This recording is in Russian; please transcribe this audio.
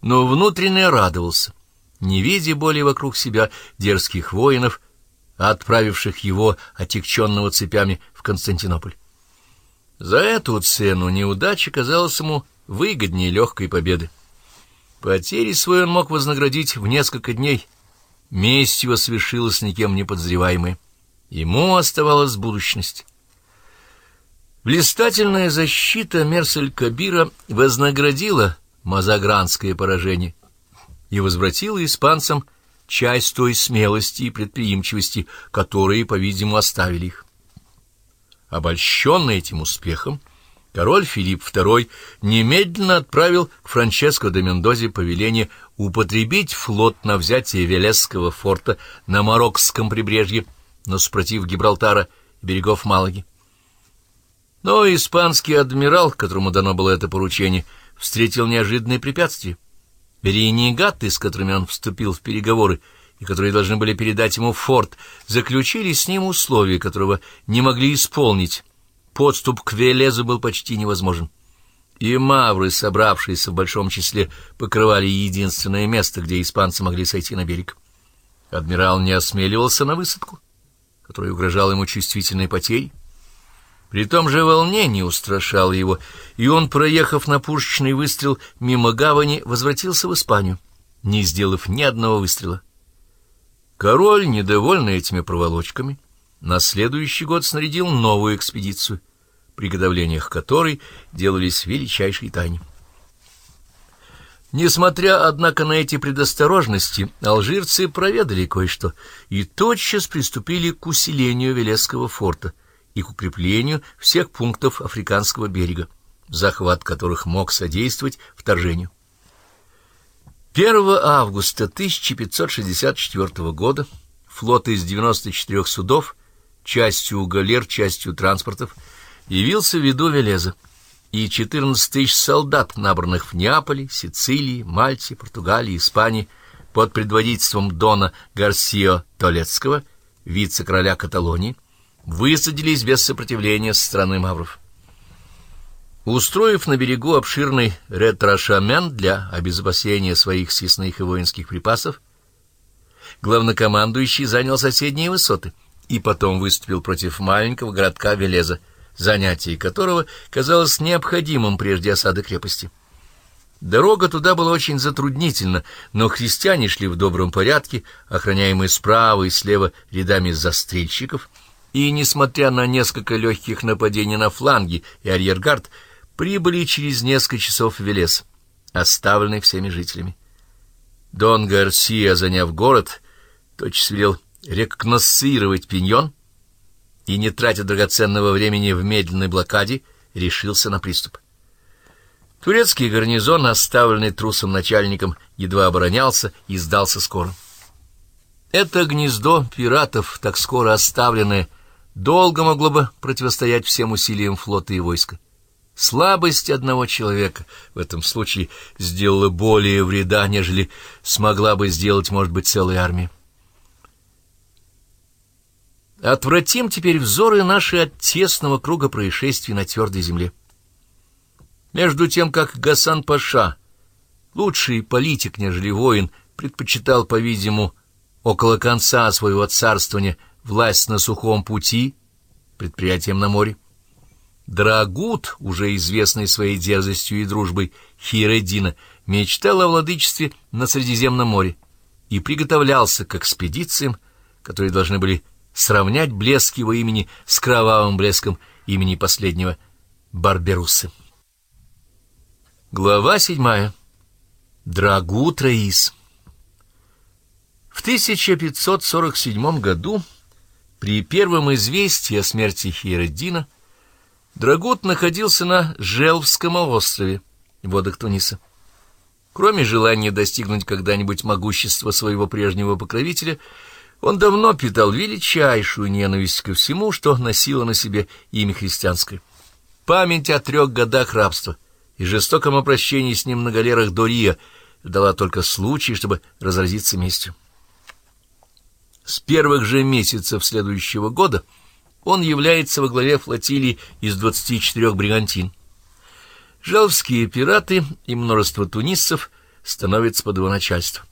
но внутренне радовался, не видя более вокруг себя дерзких воинов, отправивших его, отягченного цепями, в Константинополь. За эту цену неудача казалась ему выгоднее легкой победы. Потери свои он мог вознаградить в несколько дней. Месть его свершилась никем не подозреваемой. Ему оставалась будущность. Блистательная защита Мерсель-Кабира вознаградила мазагранское поражение и возвратила испанцам часть той смелости и предприимчивости, которые, по-видимому, оставили их. Обольщенный этим успехом, король Филипп II немедленно отправил к Франческо де Мендозе повеление употребить флот на взятие Велесского форта на Мароккском прибрежье, но спротив Гибралтара и берегов Малаги. Но испанский адмирал, которому дано было это поручение, встретил неожиданные препятствия. Ренегаты, с которыми он вступил в переговоры, и которые должны были передать ему форт, заключили с ним условия, которого не могли исполнить. Подступ к Велезу был почти невозможен. И мавры, собравшиеся в большом числе, покрывали единственное место, где испанцы могли сойти на берег. Адмирал не осмеливался на высадку, которая угрожала ему чувствительной потерей. При том же волнение устрашало его, и он, проехав на пушечный выстрел мимо гавани, возвратился в Испанию, не сделав ни одного выстрела. Король, недовольный этими проволочками, на следующий год снарядил новую экспедицию, приготовлениях которой делались величайшей тайне. Несмотря, однако, на эти предосторожности, алжирцы проведали кое-что и тотчас приступили к усилению Велесского форта и к укреплению всех пунктов африканского берега, захват которых мог содействовать вторжению. 1 августа 1564 года флот из 94 судов, частью галер, частью транспортов, явился в виду Велеза, и 14 тысяч солдат, набранных в Неаполе, Сицилии, Мальте, Португалии, Испании, под предводительством Дона Гарсио Толецкого, вице-короля Каталонии, высадились без сопротивления со стороны мавров. Устроив на берегу обширный ретрошамент для обезопасения своих съестных и воинских припасов, главнокомандующий занял соседние высоты и потом выступил против маленького городка Велеза, занятие которого казалось необходимым прежде осады крепости. Дорога туда была очень затруднительна, но христиане шли в добром порядке, охраняемые справа и слева рядами застрельщиков, и, несмотря на несколько легких нападений на фланги и арьергард, прибыли через несколько часов в Велес, оставленный всеми жителями. Дон Гарсия, заняв город, тотчас велел рекогносцировать пиньон и, не тратя драгоценного времени в медленной блокаде, решился на приступ. Турецкий гарнизон, оставленный трусом начальником, едва оборонялся и сдался скоро. Это гнездо пиратов, так скоро оставленное, долго могло бы противостоять всем усилиям флота и войска. Слабость одного человека в этом случае сделала более вреда, нежели смогла бы сделать, может быть, целая армия. Отвратим теперь взоры наши от тесного круга происшествий на твердой земле. Между тем, как Гасан Паша, лучший политик, нежели воин, предпочитал, по-видимому, около конца своего царствования власть на сухом пути, предприятием на море, Драгут, уже известный своей дерзостью и дружбой Хиреддина, мечтал о владычестве на Средиземном море и приготовлялся к экспедициям, которые должны были сравнять блеск его имени с кровавым блеском имени последнего Барберуса. Глава седьмая. Драгут Раис. В 1547 году, при первом известии о смерти Хиреддина, Драгут находился на Желвском острове, в водах Туниса. Кроме желания достигнуть когда-нибудь могущества своего прежнего покровителя, он давно питал величайшую ненависть ко всему, что носило на себе имя христианское. Память о трех годах рабства и жестоком обращении с ним на галерах Дория дала только случай, чтобы разразиться местью. С первых же месяцев следующего года — он является во главе флотилии из 24 бригантин. Жалвские пираты и множество тунисцев становится под его начальство.